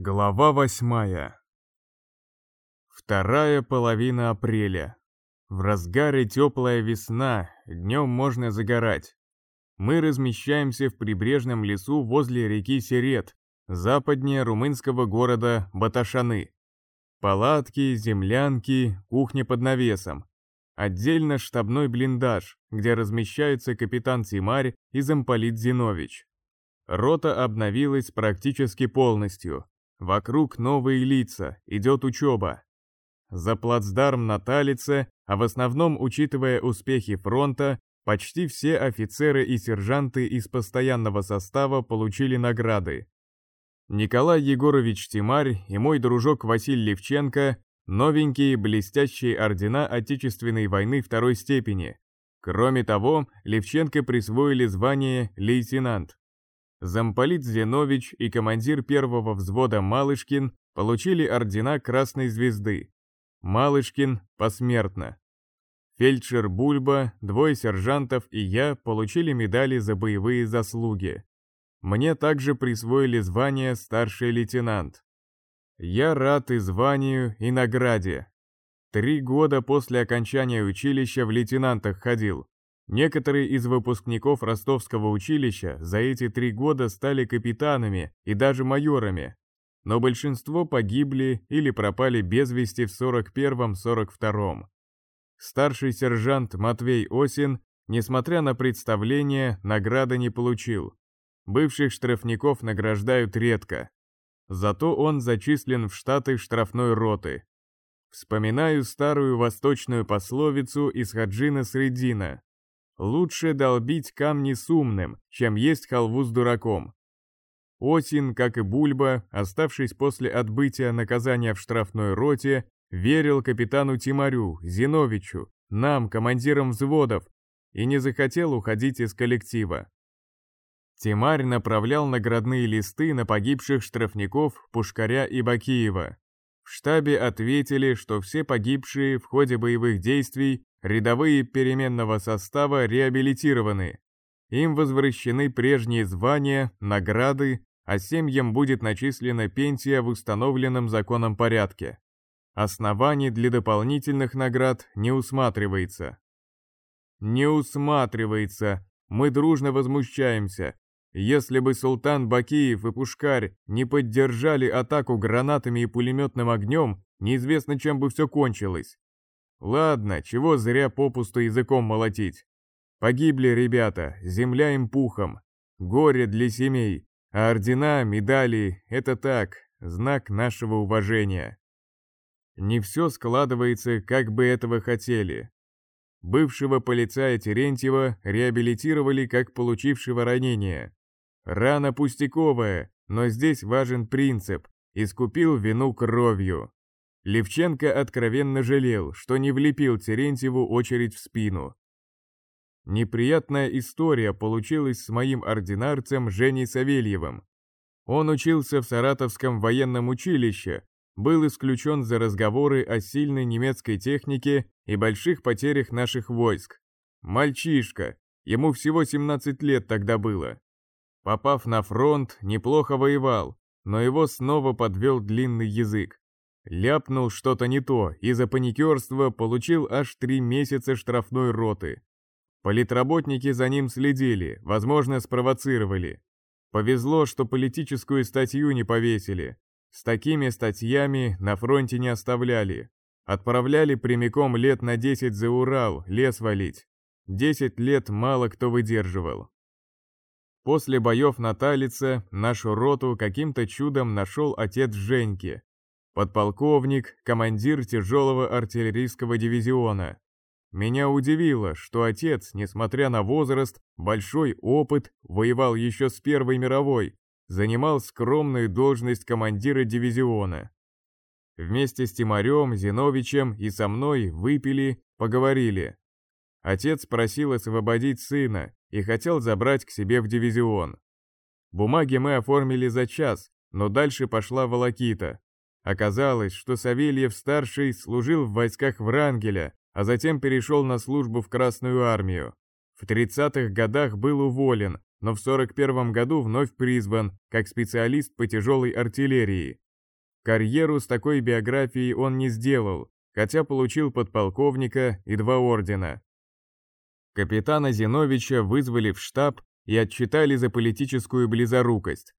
Глава восьмая. Вторая половина апреля. В разгаре теплая весна, днем можно загорать. Мы размещаемся в прибрежном лесу возле реки Серет, западнее румынского города Баташаны. Палатки, землянки, кухня под навесом. Отдельно штабной блиндаж, где размещаются капитан Тимарь и замполит Зинович. Рота обновилась практически полностью, Вокруг новые лица, идет учеба. За плацдарм на Талице, а в основном учитывая успехи фронта, почти все офицеры и сержанты из постоянного состава получили награды. Николай Егорович Тимарь и мой дружок Василий Левченко – новенькие блестящие ордена Отечественной войны второй степени. Кроме того, Левченко присвоили звание лейтенант. Замполит Зинович и командир первого взвода Малышкин получили ордена Красной Звезды. Малышкин посмертно. Фельдшер Бульба, двое сержантов и я получили медали за боевые заслуги. Мне также присвоили звание старший лейтенант. Я рад и званию, и награде. Три года после окончания училища в лейтенантах ходил, Некоторые из выпускников ростовского училища за эти три года стали капитанами и даже майорами, но большинство погибли или пропали без вести в 41-42. Старший сержант Матвей Осин, несмотря на представление, награды не получил. Бывших штрафников награждают редко. Зато он зачислен в штаты штрафной роты. Вспоминаю старую восточную пословицу из Хаджина Средина Лучше долбить камни с умным, чем есть халву с дураком. Осин, как и Бульба, оставшись после отбытия наказания в штрафной роте, верил капитану Тимарю, Зиновичу, нам, командирам взводов, и не захотел уходить из коллектива. Тимарь направлял наградные листы на погибших штрафников Пушкаря и Бакиева. В штабе ответили, что все погибшие в ходе боевых действий Рядовые переменного состава реабилитированы. Им возвращены прежние звания, награды, а семьям будет начислена пенсия в установленном законом порядке. Оснований для дополнительных наград не усматривается. Не усматривается, мы дружно возмущаемся. Если бы Султан Бакиев и Пушкарь не поддержали атаку гранатами и пулеметным огнем, неизвестно, чем бы все кончилось. Ладно, чего зря попусту языком молотить. Погибли ребята, земля им пухом. Горе для семей, а ордена, медали — это так, знак нашего уважения. Не все складывается, как бы этого хотели. Бывшего полицая Терентьева реабилитировали как получившего ранение. Рана пустяковая, но здесь важен принцип – искупил вину кровью. Левченко откровенно жалел, что не влепил Терентьеву очередь в спину. Неприятная история получилась с моим ординарцем Женей Савельевым. Он учился в Саратовском военном училище, был исключен за разговоры о сильной немецкой технике и больших потерях наших войск. Мальчишка, ему всего 17 лет тогда было. Попав на фронт, неплохо воевал, но его снова подвел длинный язык. Ляпнул что-то не то и за паникерство получил аж три месяца штрафной роты. Политработники за ним следили, возможно, спровоцировали. Повезло, что политическую статью не повесили. С такими статьями на фронте не оставляли. Отправляли прямиком лет на 10 за Урал, лес валить. 10 лет мало кто выдерживал. После боев на Талице нашу роту каким-то чудом нашел отец Женьки, подполковник, командир тяжелого артиллерийского дивизиона. Меня удивило, что отец, несмотря на возраст, большой опыт, воевал еще с Первой мировой, занимал скромную должность командира дивизиона. Вместе с Тимарем, Зиновичем и со мной выпили, поговорили. Отец просил освободить сына и хотел забрать к себе в дивизион. Бумаги мы оформили за час, но дальше пошла волокита. Оказалось, что Савельев-старший служил в войсках Врангеля, а затем перешел на службу в Красную армию. В 30-х годах был уволен, но в 41 году вновь призван, как специалист по тяжелой артиллерии. Карьеру с такой биографией он не сделал, хотя получил подполковника и два ордена. Капитана Зиновича вызвали в штаб и отчитали за политическую близорукость.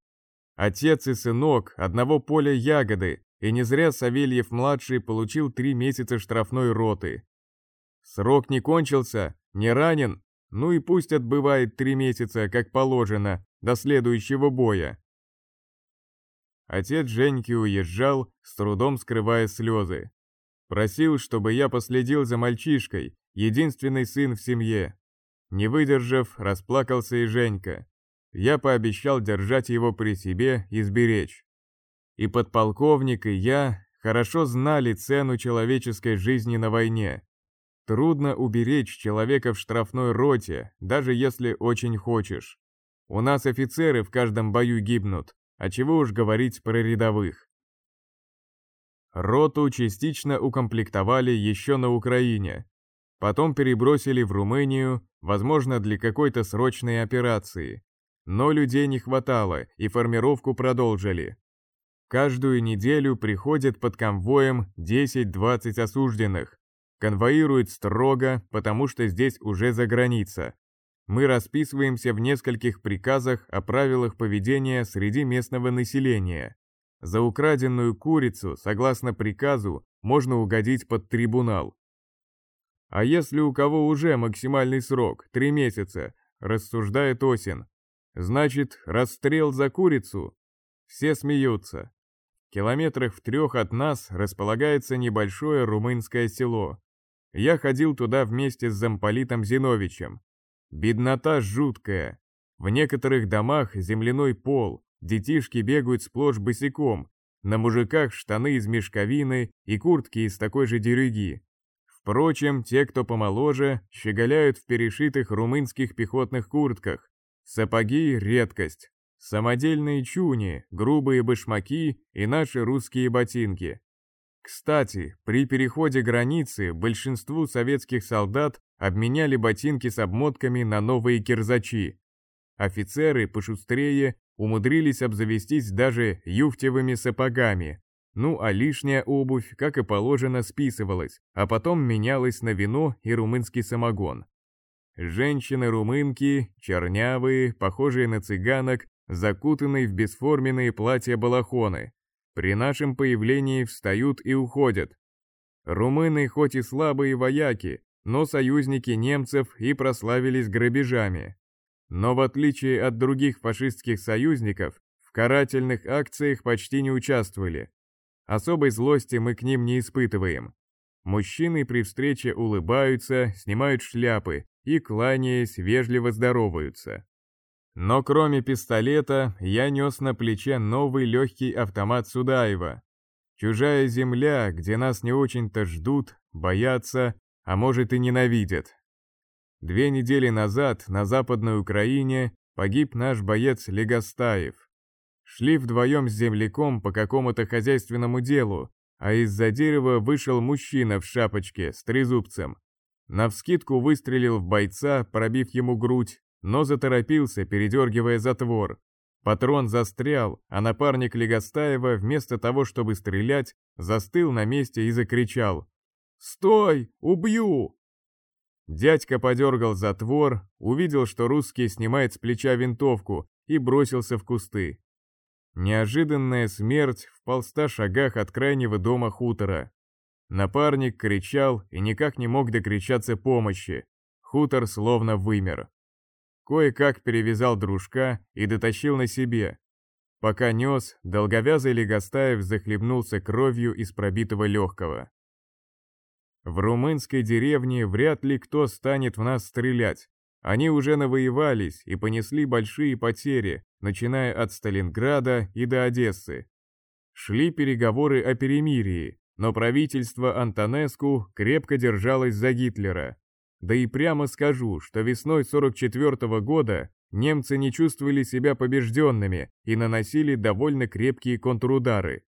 Отец и сынок одного поля ягоды, и не зря Савельев-младший получил три месяца штрафной роты. Срок не кончился, не ранен, ну и пусть отбывает три месяца, как положено, до следующего боя. Отец Женьки уезжал, с трудом скрывая слезы. Просил, чтобы я последил за мальчишкой, единственный сын в семье. Не выдержав, расплакался и Женька. Я пообещал держать его при себе и сберечь. И подполковник, и я хорошо знали цену человеческой жизни на войне. Трудно уберечь человека в штрафной роте, даже если очень хочешь. У нас офицеры в каждом бою гибнут, а чего уж говорить про рядовых. Роту частично укомплектовали еще на Украине. Потом перебросили в Румынию, возможно, для какой-то срочной операции. Но людей не хватало, и формировку продолжили. Каждую неделю приходят под конвоем 10-20 осужденных. Конвоируют строго, потому что здесь уже за граница. Мы расписываемся в нескольких приказах о правилах поведения среди местного населения. За украденную курицу, согласно приказу, можно угодить под трибунал. А если у кого уже максимальный срок, три месяца, рассуждает Осин, значит, расстрел за курицу? Все смеются. Километрах в трех от нас располагается небольшое румынское село. Я ходил туда вместе с замполитом Зиновичем. Беднота жуткая. В некоторых домах земляной пол, Детишки бегают сплошь босиком, на мужиках штаны из мешковины и куртки из такой же дерюги. Впрочем, те, кто помоложе, щеголяют в перешитых румынских пехотных куртках. Сапоги — редкость. Самодельные чуни, грубые башмаки и наши русские ботинки. Кстати, при переходе границы большинству советских солдат обменяли ботинки с обмотками на новые кирзачи. Офицеры пошустрее умудрились обзавестись даже юфтевыми сапогами. Ну а лишняя обувь, как и положено, списывалась, а потом менялась на вино и румынский самогон. Женщины-румынки, чернявые, похожие на цыганок, закутанные в бесформенные платья-балахоны. При нашем появлении встают и уходят. Румыны хоть и слабые вояки, но союзники немцев и прославились грабежами. Но в отличие от других фашистских союзников, в карательных акциях почти не участвовали. Особой злости мы к ним не испытываем. Мужчины при встрече улыбаются, снимают шляпы и, кланяясь, вежливо здороваются. Но кроме пистолета, я нес на плече новый легкий автомат Судаева. Чужая земля, где нас не очень-то ждут, боятся, а может и ненавидят. Две недели назад на Западной Украине погиб наш боец Легостаев. Шли вдвоем с земляком по какому-то хозяйственному делу, а из-за дерева вышел мужчина в шапочке с трезубцем. Навскидку выстрелил в бойца, пробив ему грудь, но заторопился, передергивая затвор. Патрон застрял, а напарник Легостаева, вместо того, чтобы стрелять, застыл на месте и закричал. «Стой! Убью!» Дядька подергал затвор, увидел, что русский снимает с плеча винтовку и бросился в кусты. Неожиданная смерть в полста шагах от крайнего дома хутора. Напарник кричал и никак не мог докричаться помощи. Хутор словно вымер. Кое-как перевязал дружка и дотащил на себе. Пока нес, долговязый Легостаев захлебнулся кровью из пробитого легкого. В румынской деревне вряд ли кто станет в нас стрелять. Они уже навоевались и понесли большие потери, начиная от Сталинграда и до Одессы. Шли переговоры о перемирии, но правительство Антонеску крепко держалось за Гитлера. Да и прямо скажу, что весной 44 -го года немцы не чувствовали себя побежденными и наносили довольно крепкие контрудары.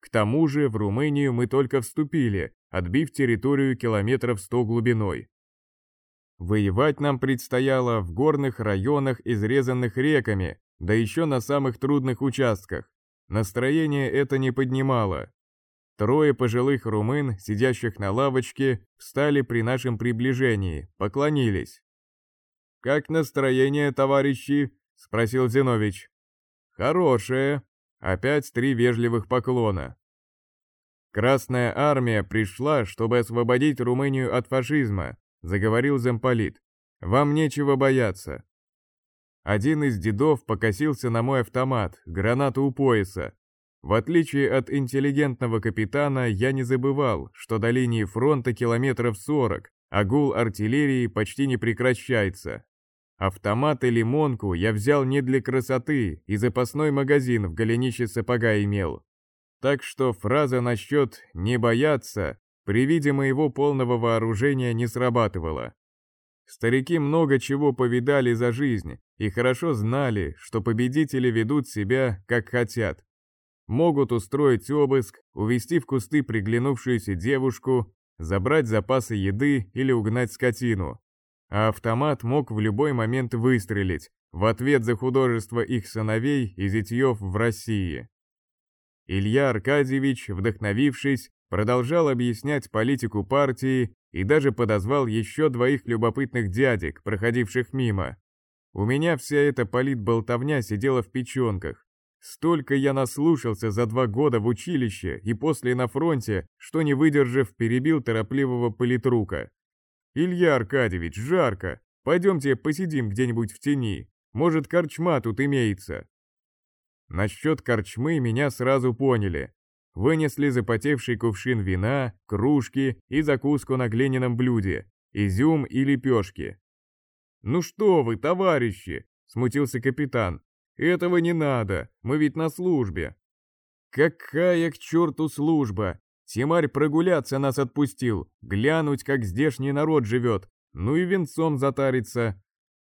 К тому же в Румынию мы только вступили, отбив территорию километров сто глубиной. Воевать нам предстояло в горных районах, изрезанных реками, да еще на самых трудных участках. Настроение это не поднимало. Трое пожилых румын, сидящих на лавочке, встали при нашем приближении, поклонились. «Как настроение, товарищи?» — спросил Зинович. «Хорошее». Опять три вежливых поклона. «Красная армия пришла, чтобы освободить Румынию от фашизма», — заговорил замполит. «Вам нечего бояться». Один из дедов покосился на мой автомат, гранату у пояса. В отличие от интеллигентного капитана, я не забывал, что до линии фронта километров 40, а гул артиллерии почти не прекращается. Автомат и лимонку я взял не для красоты, и запасной магазин в голенище сапога имел. Так что фраза насчет «не бояться» при виде моего полного вооружения не срабатывала. Старики много чего повидали за жизнь и хорошо знали, что победители ведут себя, как хотят. Могут устроить обыск, увести в кусты приглянувшуюся девушку, забрать запасы еды или угнать скотину. А автомат мог в любой момент выстрелить, в ответ за художество их сыновей и зятьев в России. Илья Аркадьевич, вдохновившись, продолжал объяснять политику партии и даже подозвал еще двоих любопытных дядек, проходивших мимо. У меня вся эта политболтовня сидела в печенках. Столько я наслушался за два года в училище и после на фронте, что не выдержав, перебил торопливого политрука. «Илья Аркадьевич, жарко, пойдемте посидим где-нибудь в тени, может, корчма тут имеется». Насчет корчмы меня сразу поняли. Вынесли запотевший кувшин вина, кружки и закуску на глиняном блюде, изюм и лепешки. «Ну что вы, товарищи!» — смутился капитан. «Этого не надо, мы ведь на службе». «Какая к черту служба? Тимарь прогуляться нас отпустил, глянуть, как здешний народ живет, ну и венцом затариться.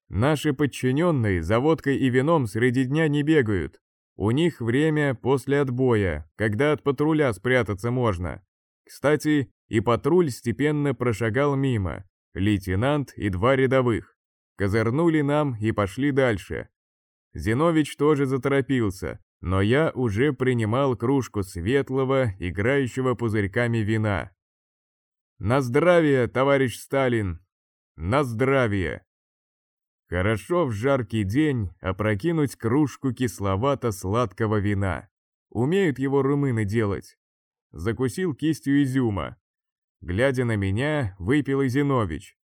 Наши подчиненные за водкой и вином среди дня не бегают, у них время после отбоя, когда от патруля спрятаться можно. Кстати, и патруль степенно прошагал мимо, лейтенант и два рядовых. Козырнули нам и пошли дальше. Зинович тоже заторопился, но я уже принимал кружку светлого, играющего пузырьками вина. «На здравие, товарищ Сталин! На здравие!» Хорошо в жаркий день опрокинуть кружку кисловато-сладкого вина. Умеют его румыны делать. Закусил кистью изюма. Глядя на меня, выпил и Зинович.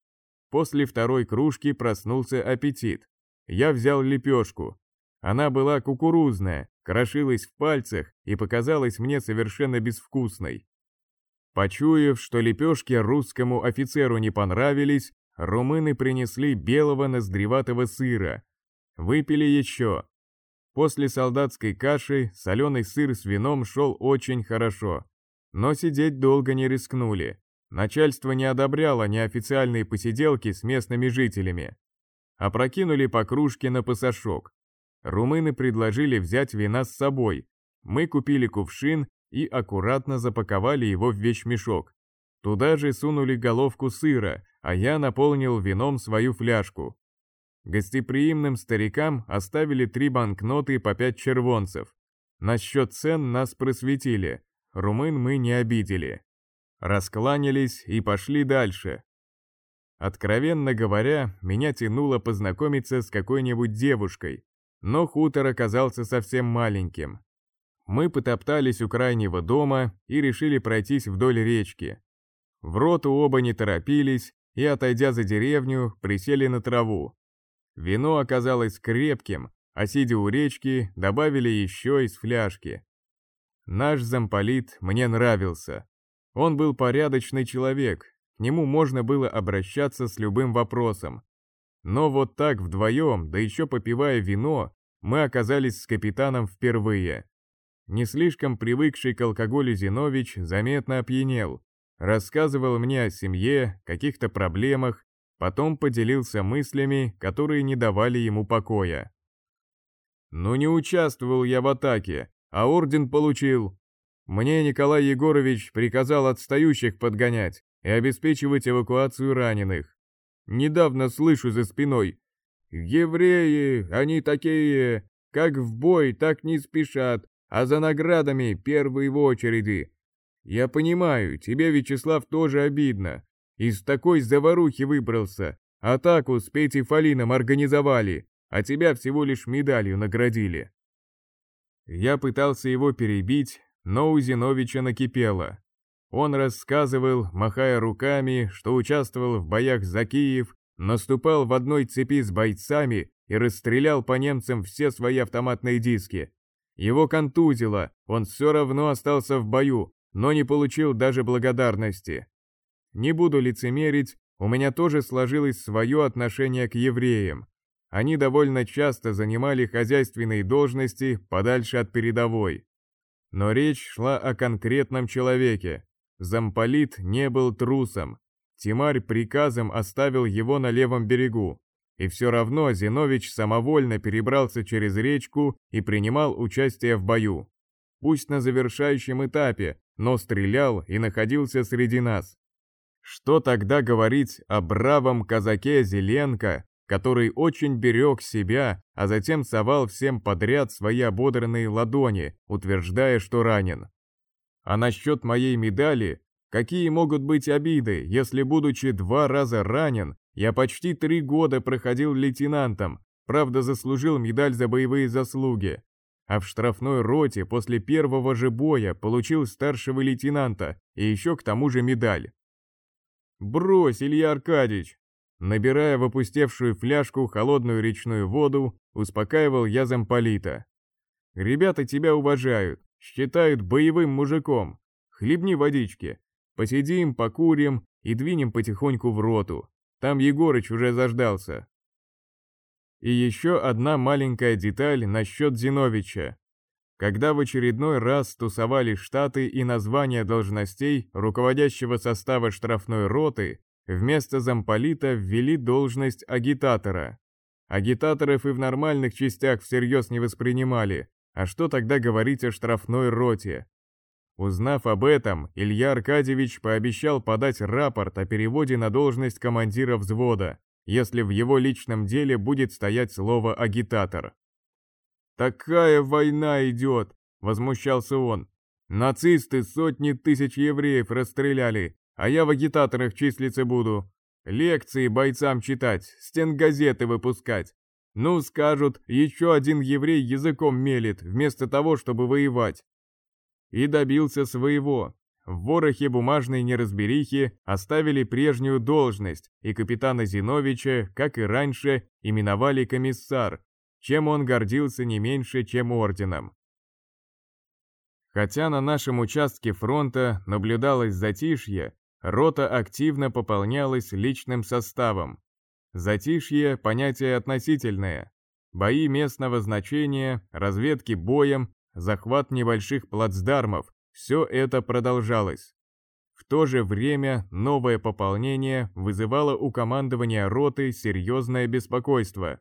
После второй кружки проснулся аппетит. Я взял лепешку. Она была кукурузная, крошилась в пальцах и показалась мне совершенно безвкусной. Почуяв, что лепешки русскому офицеру не понравились, румыны принесли белого ноздреватого сыра. Выпили еще. После солдатской каши соленый сыр с вином шел очень хорошо. Но сидеть долго не рискнули. Начальство не одобряло неофициальные посиделки с местными жителями. Опрокинули по кружке на пасашок. Румыны предложили взять вина с собой. Мы купили кувшин и аккуратно запаковали его в вещмешок. Туда же сунули головку сыра, а я наполнил вином свою фляжку. Гостеприимным старикам оставили три банкноты по пять червонцев. Насчет цен нас просветили, румын мы не обидели. Раскланялись и пошли дальше. Откровенно говоря, меня тянуло познакомиться с какой-нибудь девушкой, но хутор оказался совсем маленьким. Мы потоптались у крайнего дома и решили пройтись вдоль речки. В роту оба не торопились, и, отойдя за деревню, присели на траву. Вино оказалось крепким, а сидя у речки, добавили еще из фляжки. Наш замполит мне нравился. Он был порядочный человек, к нему можно было обращаться с любым вопросом. Но вот так вдвоем, да еще попивая вино, мы оказались с капитаном впервые. Не слишком привыкший к алкоголю Зинович заметно опьянел, рассказывал мне о семье, каких-то проблемах, потом поделился мыслями, которые не давали ему покоя. «Ну не участвовал я в атаке, а орден получил. Мне Николай Егорович приказал отстающих подгонять и обеспечивать эвакуацию раненых. Недавно слышу за спиной. Евреи, они такие, как в бой, так не спешат, а за наградами первый в очереди. Я понимаю, тебе, Вячеслав, тоже обидно. Из такой заварухи выбрался, атаку с Петей Фалином организовали, а тебя всего лишь медалью наградили. Я пытался его перебить, но у Зиновича накипело. Он рассказывал, махая руками, что участвовал в боях за Киев, наступал в одной цепи с бойцами и расстрелял по немцам все свои автоматные диски. Его контузило, он все равно остался в бою, но не получил даже благодарности. Не буду лицемерить, у меня тоже сложилось свое отношение к евреям. Они довольно часто занимали хозяйственные должности подальше от передовой. Но речь шла о конкретном человеке, Замполит не был трусом. Тимарь приказом оставил его на левом берегу. И все равно Зинович самовольно перебрался через речку и принимал участие в бою. Пусть на завершающем этапе, но стрелял и находился среди нас. Что тогда говорить о бравом казаке Зеленко, который очень берег себя, а затем совал всем подряд свои ободранные ладони, утверждая, что ранен. А насчет моей медали, какие могут быть обиды, если, будучи два раза ранен, я почти три года проходил лейтенантом, правда заслужил медаль за боевые заслуги. А в штрафной роте после первого же боя получил старшего лейтенанта и еще к тому же медаль. «Брось, Илья Аркадьевич!» Набирая в опустевшую фляжку холодную речную воду, успокаивал я замполита. «Ребята тебя уважают, Считают боевым мужиком. Хлебни водички. Посидим, покурим и двинем потихоньку в роту. Там Егорыч уже заждался. И еще одна маленькая деталь насчет Зиновича. Когда в очередной раз тусовали штаты и названия должностей руководящего состава штрафной роты, вместо замполита ввели должность агитатора. Агитаторов и в нормальных частях всерьез не воспринимали, а что тогда говорить о штрафной роте? Узнав об этом, Илья Аркадьевич пообещал подать рапорт о переводе на должность командира взвода, если в его личном деле будет стоять слово «агитатор». «Такая война идет!» — возмущался он. «Нацисты сотни тысяч евреев расстреляли, а я в агитаторах числиться буду. Лекции бойцам читать, стенгазеты выпускать. Ну, скажут, еще один еврей языком мелет, вместо того, чтобы воевать. И добился своего. В ворохе бумажной неразберихи оставили прежнюю должность, и капитана Зиновича, как и раньше, именовали комиссар, чем он гордился не меньше, чем орденом. Хотя на нашем участке фронта наблюдалось затишье, рота активно пополнялась личным составом, Затишье – понятие относительное. Бои местного значения, разведки боем, захват небольших плацдармов – все это продолжалось. В то же время новое пополнение вызывало у командования роты серьезное беспокойство.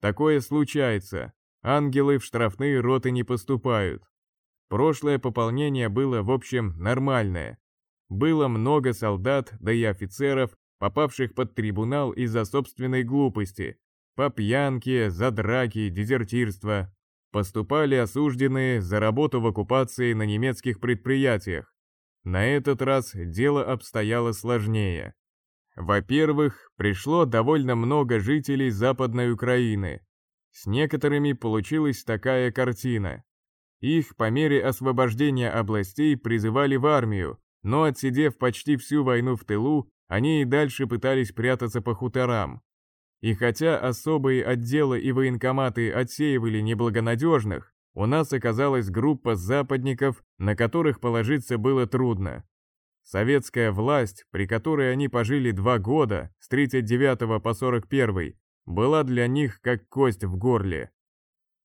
Такое случается. Ангелы в штрафные роты не поступают. Прошлое пополнение было, в общем, нормальное. Было много солдат, да и офицеров, попавших под трибунал из-за собственной глупости, по пьянке, за драки, дезертирство. Поступали осужденные за работу в оккупации на немецких предприятиях. На этот раз дело обстояло сложнее. Во-первых, пришло довольно много жителей Западной Украины. С некоторыми получилась такая картина. Их по мере освобождения областей призывали в армию, но отсидев почти всю войну в тылу, они и дальше пытались прятаться по хуторам. И хотя особые отделы и военкоматы отсеивали неблагонадежных, у нас оказалась группа западников, на которых положиться было трудно. Советская власть, при которой они пожили два года, с 39 по 41, была для них как кость в горле.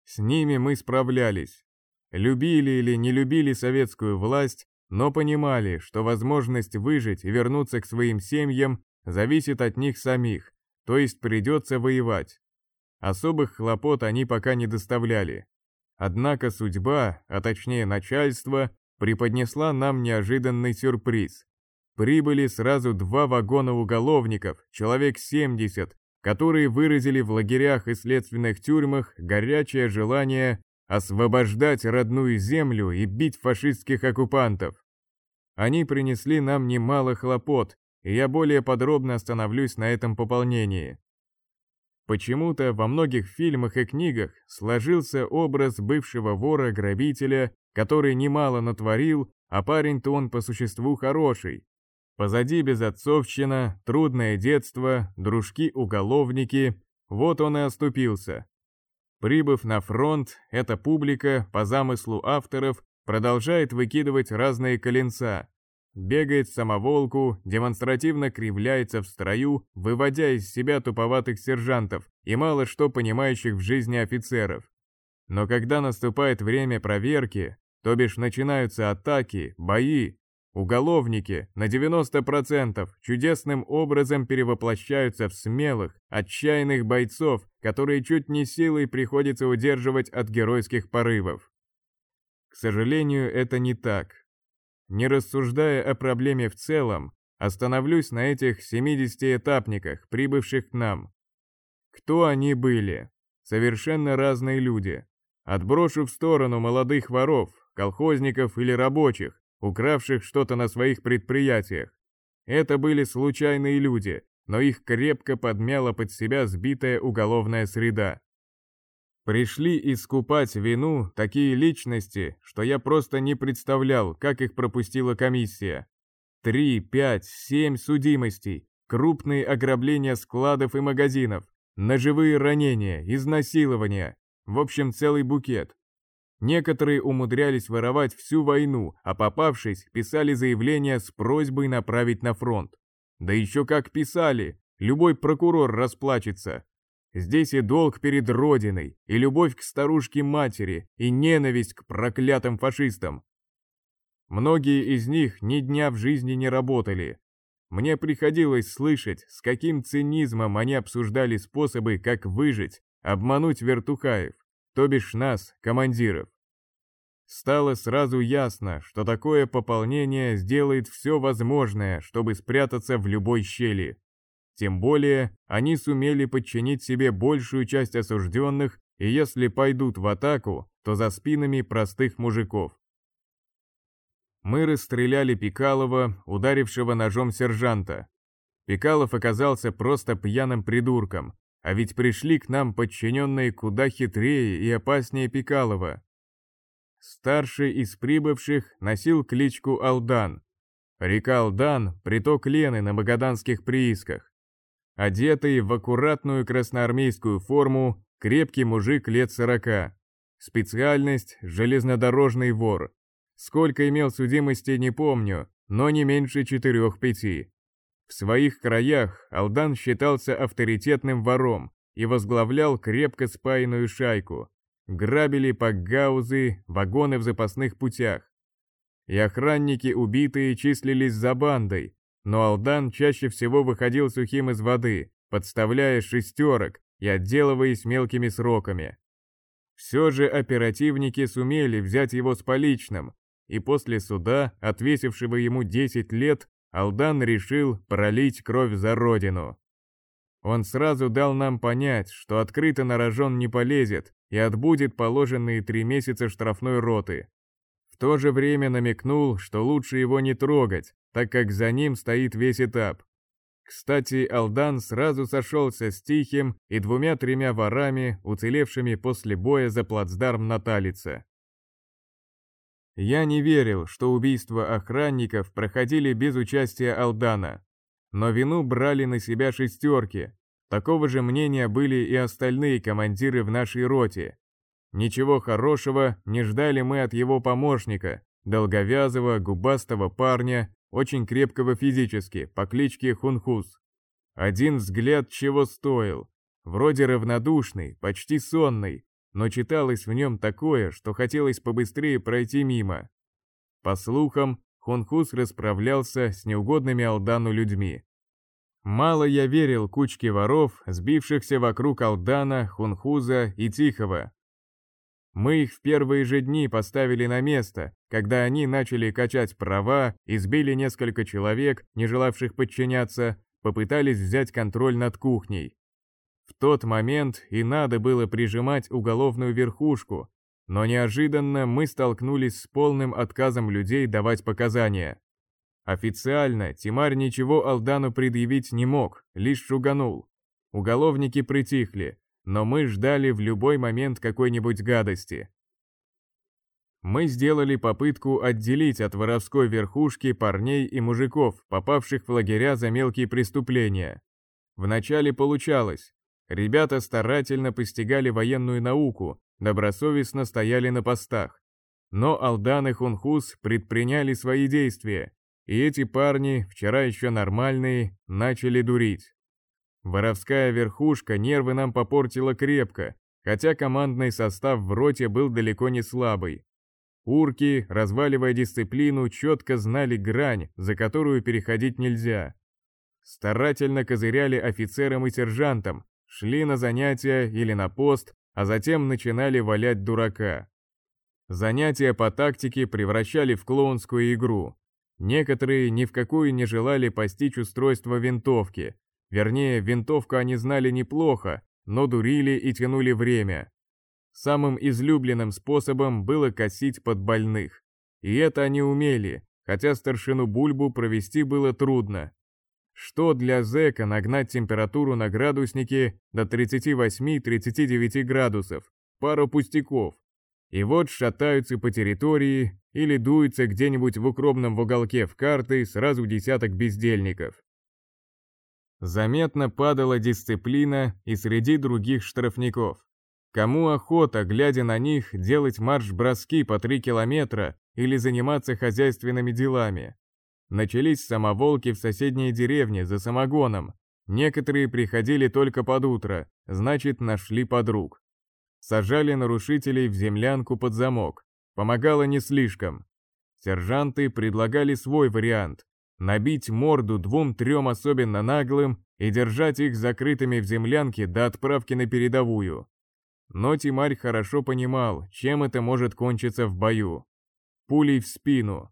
С ними мы справлялись. Любили или не любили советскую власть, но понимали, что возможность выжить и вернуться к своим семьям зависит от них самих, то есть придется воевать. Особых хлопот они пока не доставляли. Однако судьба, а точнее начальство, преподнесла нам неожиданный сюрприз. Прибыли сразу два вагона уголовников, человек 70, которые выразили в лагерях и следственных тюрьмах горячее желание освобождать родную землю и бить фашистских оккупантов. Они принесли нам немало хлопот, и я более подробно остановлюсь на этом пополнении. Почему-то во многих фильмах и книгах сложился образ бывшего вора-грабителя, который немало натворил, а парень-то он по существу хороший. Позади безотцовщина, трудное детство, дружки-уголовники, вот он и оступился. Прибыв на фронт, эта публика, по замыслу авторов, продолжает выкидывать разные коленца, бегает самоволку, демонстративно кривляется в строю, выводя из себя туповатых сержантов и мало что понимающих в жизни офицеров. Но когда наступает время проверки, то бишь начинаются атаки, бои, Уголовники на 90% чудесным образом перевоплощаются в смелых, отчаянных бойцов, которые чуть не силой приходится удерживать от геройских порывов. К сожалению, это не так. Не рассуждая о проблеме в целом, остановлюсь на этих 70 этапниках, прибывших к нам. Кто они были? Совершенно разные люди. Отброшу в сторону молодых воров, колхозников или рабочих, укравших что-то на своих предприятиях. Это были случайные люди, но их крепко подмяла под себя сбитая уголовная среда. Пришли искупать вину такие личности, что я просто не представлял, как их пропустила комиссия. Три, пять, семь судимостей, крупные ограбления складов и магазинов, ножевые ранения, изнасилования, в общем целый букет. Некоторые умудрялись воровать всю войну, а попавшись, писали заявления с просьбой направить на фронт. Да еще как писали, любой прокурор расплачется. Здесь и долг перед Родиной, и любовь к старушке-матери, и ненависть к проклятым фашистам. Многие из них ни дня в жизни не работали. Мне приходилось слышать, с каким цинизмом они обсуждали способы, как выжить, обмануть вертухаев то бишь нас, командиров. Стало сразу ясно, что такое пополнение сделает все возможное, чтобы спрятаться в любой щели. Тем более, они сумели подчинить себе большую часть осужденных, и если пойдут в атаку, то за спинами простых мужиков. Мы расстреляли Пикалова, ударившего ножом сержанта. Пикалов оказался просто пьяным придурком, а ведь пришли к нам подчиненные куда хитрее и опаснее Пикалова. Старший из прибывших носил кличку Алдан. Река Алдан – приток Лены на магаданских приисках. Одетый в аккуратную красноармейскую форму, крепкий мужик лет сорока. Специальность – железнодорожный вор. Сколько имел судимости, не помню, но не меньше четырех-пяти. В своих краях Алдан считался авторитетным вором и возглавлял крепко спаянную шайку. Грабили пакгаузы, вагоны в запасных путях. И охранники убитые числились за бандой, но Алдан чаще всего выходил сухим из воды, подставляя шестерок и отделываясь мелкими сроками. Все же оперативники сумели взять его с поличным, и после суда, отвесившего ему 10 лет, Алдан решил пролить кровь за родину. Он сразу дал нам понять, что открыто на рожон не полезет и отбудет положенные три месяца штрафной роты. В то же время намекнул, что лучше его не трогать, так как за ним стоит весь этап. Кстати, Алдан сразу сошелся с Тихим и двумя-тремя ворами, уцелевшими после боя за плацдарм на Талице. Я не верил, что убийства охранников проходили без участия Алдана. Но вину брали на себя шестерки. Такого же мнения были и остальные командиры в нашей роте. Ничего хорошего не ждали мы от его помощника, долговязого, губастого парня, очень крепкого физически, по кличке Хунхус. Один взгляд чего стоил. Вроде равнодушный, почти сонный, но читалось в нем такое, что хотелось побыстрее пройти мимо. По слухам, Хунхус расправлялся с неугодными Алдану людьми. Мало я верил кучке воров, сбившихся вокруг Алдана, Хунхуза и Тихого. Мы их в первые же дни поставили на место, когда они начали качать права, избили несколько человек, не желавших подчиняться, попытались взять контроль над кухней. В тот момент и надо было прижимать уголовную верхушку, но неожиданно мы столкнулись с полным отказом людей давать показания. Официально Тимар ничего Алдану предъявить не мог, лишь шуганул. Уголовники притихли, но мы ждали в любой момент какой-нибудь гадости. Мы сделали попытку отделить от воровской верхушки парней и мужиков, попавших в лагеря за мелкие преступления. Вначале получалось. Ребята старательно постигали военную науку, добросовестно стояли на постах. Но Алдан и Хунхус предприняли свои действия, и эти парни, вчера еще нормальные, начали дурить. Воровская верхушка нервы нам попортила крепко, хотя командный состав в роте был далеко не слабый. Урки, разваливая дисциплину, четко знали грань, за которую переходить нельзя. Старательно козыряли офицерам и сержантам, шли на занятия или на пост, а затем начинали валять дурака. Занятия по тактике превращали в клоунскую игру. Некоторые ни в какую не желали постичь устройство винтовки. Вернее, винтовку они знали неплохо, но дурили и тянули время. Самым излюбленным способом было косить под больных. И это они умели, хотя старшину Бульбу провести было трудно. Что для зэка нагнать температуру на градуснике до 38-39 градусов? Пару пустяков. И вот шатаются по территории или дуются где-нибудь в укромном уголке в карты сразу десяток бездельников. Заметно падала дисциплина и среди других штрафников. Кому охота, глядя на них, делать марш-броски по 3 километра или заниматься хозяйственными делами? Начались самоволки в соседней деревне за самогоном. Некоторые приходили только под утро, значит, нашли подруг. Сажали нарушителей в землянку под замок. Помогало не слишком. Сержанты предлагали свой вариант – набить морду двум-трем особенно наглым и держать их закрытыми в землянке до отправки на передовую. Но Тимарь хорошо понимал, чем это может кончиться в бою. Пулей в спину,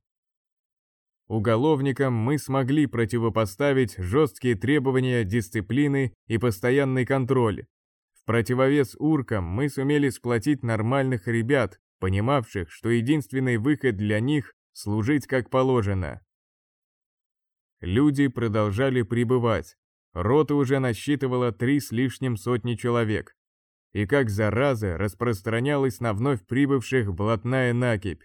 Уголовникам мы смогли противопоставить жесткие требования дисциплины и постоянный контроль. В противовес уркам мы сумели сплотить нормальных ребят, понимавших, что единственный выход для них – служить как положено. Люди продолжали прибывать. Рота уже насчитывала три с лишним сотни человек. И как зараза распространялась на вновь прибывших блатная накипь.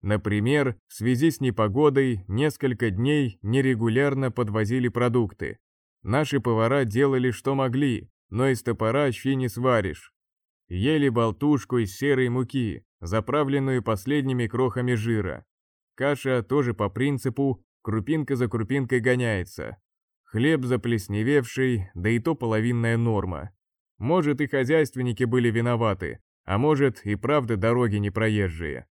Например, в связи с непогодой несколько дней нерегулярно подвозили продукты. Наши повара делали что могли, но из топора щи не сваришь. Ели болтушку из серой муки, заправленную последними крохами жира. Каша тоже по принципу крупинка за крупинкой гоняется. Хлеб заплесневевший, да и то половинная норма. Может и хозяйственники были виноваты, а может и правда дороги непроезжие.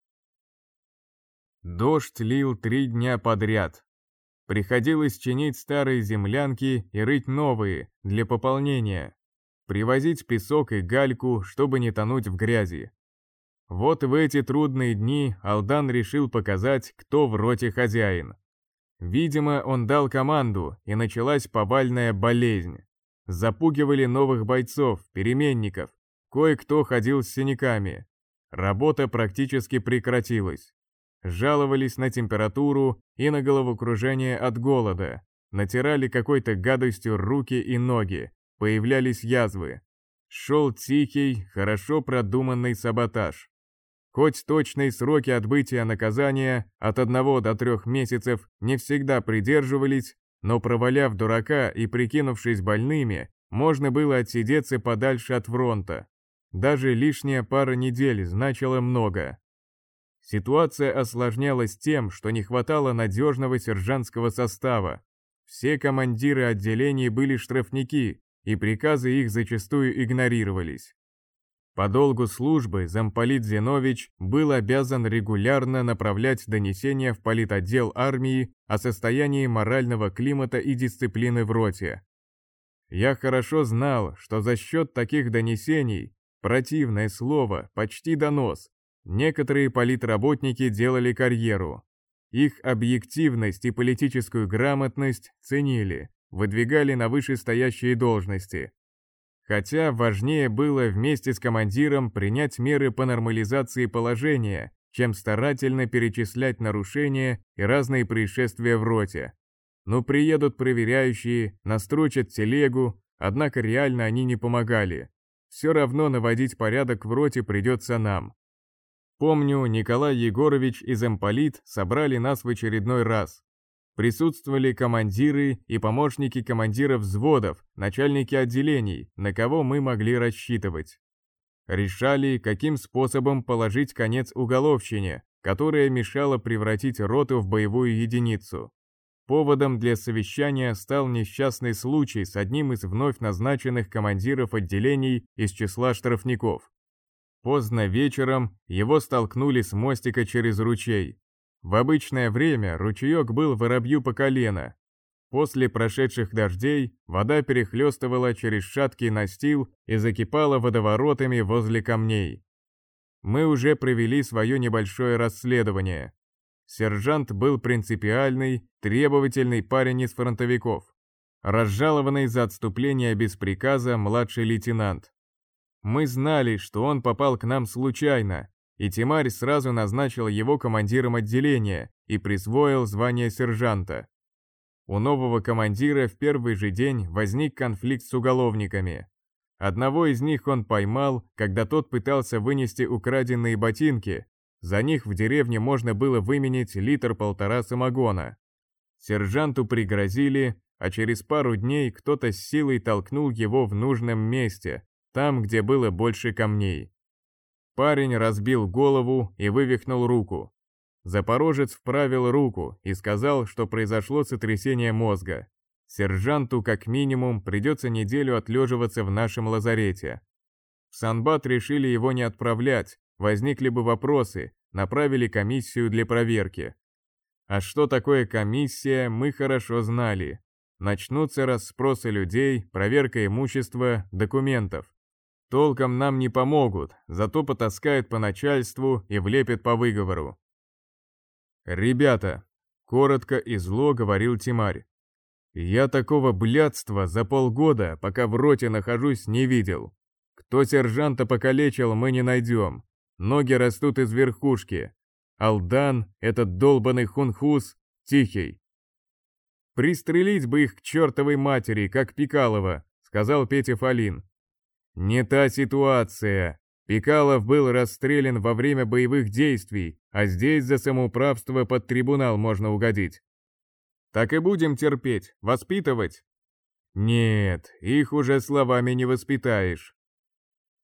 Дождь лил три дня подряд. Приходилось чинить старые землянки и рыть новые для пополнения. Привозить песок и гальку, чтобы не тонуть в грязи. Вот в эти трудные дни Алдан решил показать, кто в роте хозяин. Видимо, он дал команду, и началась повальная болезнь. Запугивали новых бойцов, переменников. Кое-кто ходил с синяками. Работа практически прекратилась жаловались на температуру и на головокружение от голода, натирали какой-то гадостью руки и ноги, появлялись язвы. Шел тихий, хорошо продуманный саботаж. Хоть точные сроки отбытия наказания от одного до трех месяцев не всегда придерживались, но проваляв дурака и прикинувшись больными, можно было отсидеться подальше от фронта. Даже лишняя пара недель значила много. Ситуация осложнялась тем, что не хватало надежного сержантского состава. Все командиры отделений были штрафники, и приказы их зачастую игнорировались. По долгу службы замполит Зинович был обязан регулярно направлять донесения в политотдел армии о состоянии морального климата и дисциплины в роте. Я хорошо знал, что за счет таких донесений, противное слово, почти донос, Некоторые политработники делали карьеру. Их объективность и политическую грамотность ценили, выдвигали на вышестоящие должности. Хотя важнее было вместе с командиром принять меры по нормализации положения, чем старательно перечислять нарушения и разные происшествия в роте. Ну приедут проверяющие, настрочат телегу, однако реально они не помогали. Все равно наводить порядок в роте придется нам. Помню, Николай Егорович и замполит собрали нас в очередной раз. Присутствовали командиры и помощники командиров взводов, начальники отделений, на кого мы могли рассчитывать. Решали, каким способом положить конец уголовщине, которая мешала превратить роту в боевую единицу. Поводом для совещания стал несчастный случай с одним из вновь назначенных командиров отделений из числа штрафников. Поздно вечером его столкнули с мостика через ручей. В обычное время ручеек был воробью по колено. После прошедших дождей вода перехлестывала через шаткий настил и закипала водоворотами возле камней. Мы уже провели свое небольшое расследование. Сержант был принципиальный, требовательный парень из фронтовиков. Разжалованный за отступление без приказа младший лейтенант. Мы знали, что он попал к нам случайно, и Тимарь сразу назначил его командиром отделения и присвоил звание сержанта. У нового командира в первый же день возник конфликт с уголовниками. Одного из них он поймал, когда тот пытался вынести украденные ботинки. За них в деревне можно было выменить литр-полтора самогона. Сержанту пригрозили, а через пару дней кто-то с силой толкнул его в нужном месте, там, где было больше камней. Парень разбил голову и вывихнул руку. Запорожец вправил руку и сказал, что произошло сотрясение мозга. Сержанту как минимум придется неделю отлеживаться в нашем лазарете. В Санбат решили его не отправлять, возникли бы вопросы, направили комиссию для проверки. А что такое комиссия, мы хорошо знали. Начнутся расспросы людей, проверка имущества, документов. Толком нам не помогут, зато потаскают по начальству и влепят по выговору. «Ребята», — коротко и зло говорил Тимарь, «я такого блядства за полгода, пока в роте нахожусь, не видел. Кто сержанта покалечил, мы не найдем. Ноги растут из верхушки. Алдан, этот долбанный хунхус, тихий. «Пристрелить бы их к чертовой матери, как Пикалова», — сказал Петя Фалин. Не та ситуация. Пикалов был расстрелян во время боевых действий, а здесь за самоуправство под трибунал можно угодить. Так и будем терпеть, воспитывать? Нет, их уже словами не воспитаешь.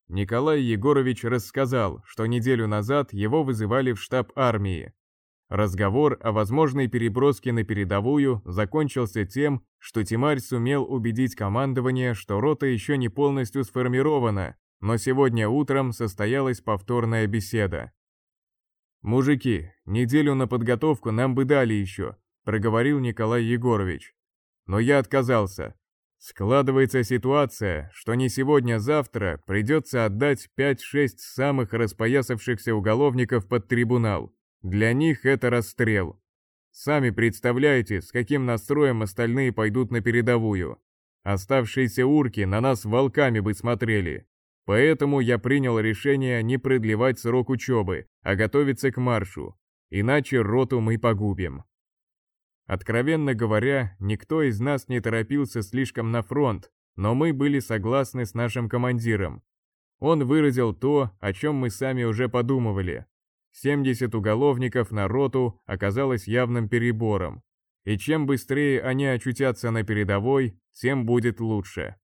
Николай Егорович рассказал, что неделю назад его вызывали в штаб армии. Разговор о возможной переброске на передовую закончился тем, что Тимарь сумел убедить командование, что рота еще не полностью сформирована, но сегодня утром состоялась повторная беседа. «Мужики, неделю на подготовку нам бы дали еще», — проговорил Николай Егорович. Но я отказался. Складывается ситуация, что не сегодня-завтра придется отдать 5-6 самых распоясавшихся уголовников под трибунал. Для них это расстрел. Сами представляете, с каким настроем остальные пойдут на передовую. Оставшиеся урки на нас волками бы смотрели. Поэтому я принял решение не продлевать срок учебы, а готовиться к маршу. Иначе роту мы погубим. Откровенно говоря, никто из нас не торопился слишком на фронт, но мы были согласны с нашим командиром. Он выразил то, о чем мы сами уже подумывали. 70 уголовников на роту оказалось явным перебором, и чем быстрее они очутятся на передовой, тем будет лучше.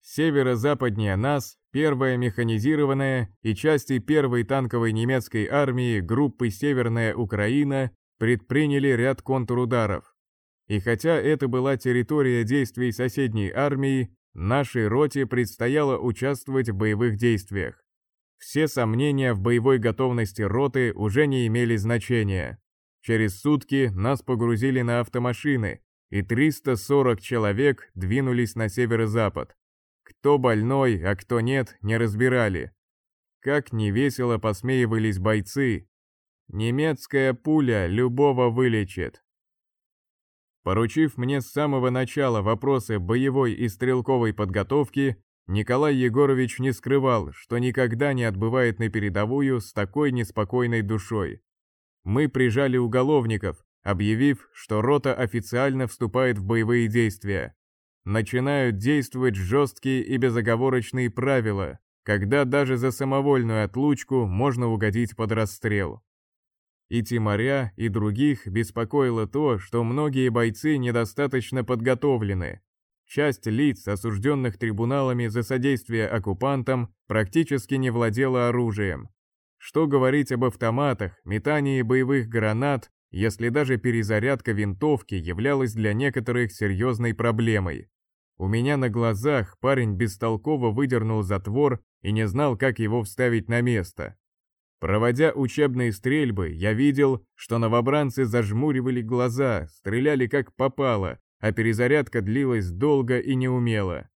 Северо-западнее нас первая механизированная и части первой танковой немецкой армии группы «Северная Украина» предприняли ряд контрударов. И хотя это была территория действий соседней армии, нашей роте предстояло участвовать в боевых действиях. Все сомнения в боевой готовности роты уже не имели значения. Через сутки нас погрузили на автомашины, и 340 человек двинулись на северо-запад. Кто больной, а кто нет, не разбирали. Как невесело посмеивались бойцы. Немецкая пуля любого вылечит. Поручив мне с самого начала вопросы боевой и стрелковой подготовки, Николай Егорович не скрывал, что никогда не отбывает на передовую с такой неспокойной душой. Мы прижали уголовников, объявив, что рота официально вступает в боевые действия. Начинают действовать жесткие и безоговорочные правила, когда даже за самовольную отлучку можно угодить под расстрел. И Тимаря, и других беспокоило то, что многие бойцы недостаточно подготовлены. Часть лиц, осужденных трибуналами за содействие оккупантам, практически не владела оружием. Что говорить об автоматах, метании боевых гранат, если даже перезарядка винтовки являлась для некоторых серьезной проблемой. У меня на глазах парень бестолково выдернул затвор и не знал, как его вставить на место. Проводя учебные стрельбы, я видел, что новобранцы зажмуривали глаза, стреляли как попало, а перезарядка длилась долго и неумело.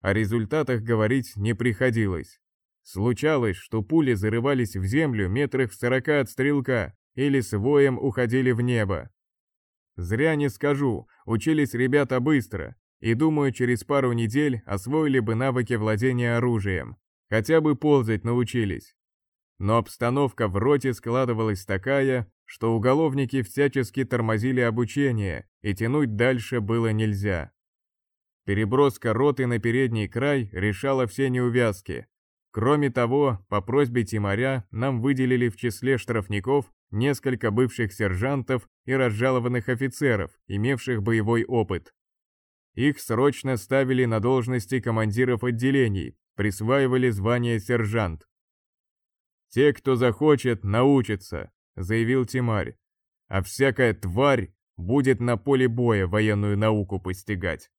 О результатах говорить не приходилось. Случалось, что пули зарывались в землю метрах в сорока от стрелка или с воем уходили в небо. Зря не скажу, учились ребята быстро, и думаю, через пару недель освоили бы навыки владения оружием, хотя бы ползать научились. Но обстановка в роте складывалась такая, что уголовники всячески тормозили обучение, и тянуть дальше было нельзя. Переброска роты на передний край решала все неувязки. Кроме того, по просьбе Тимаря нам выделили в числе штрафников несколько бывших сержантов и разжалованных офицеров, имевших боевой опыт. Их срочно ставили на должности командиров отделений, присваивали звание сержант. «Те, кто захочет, научатся», — заявил Тимарь. «А всякая тварь будет на поле боя военную науку постигать».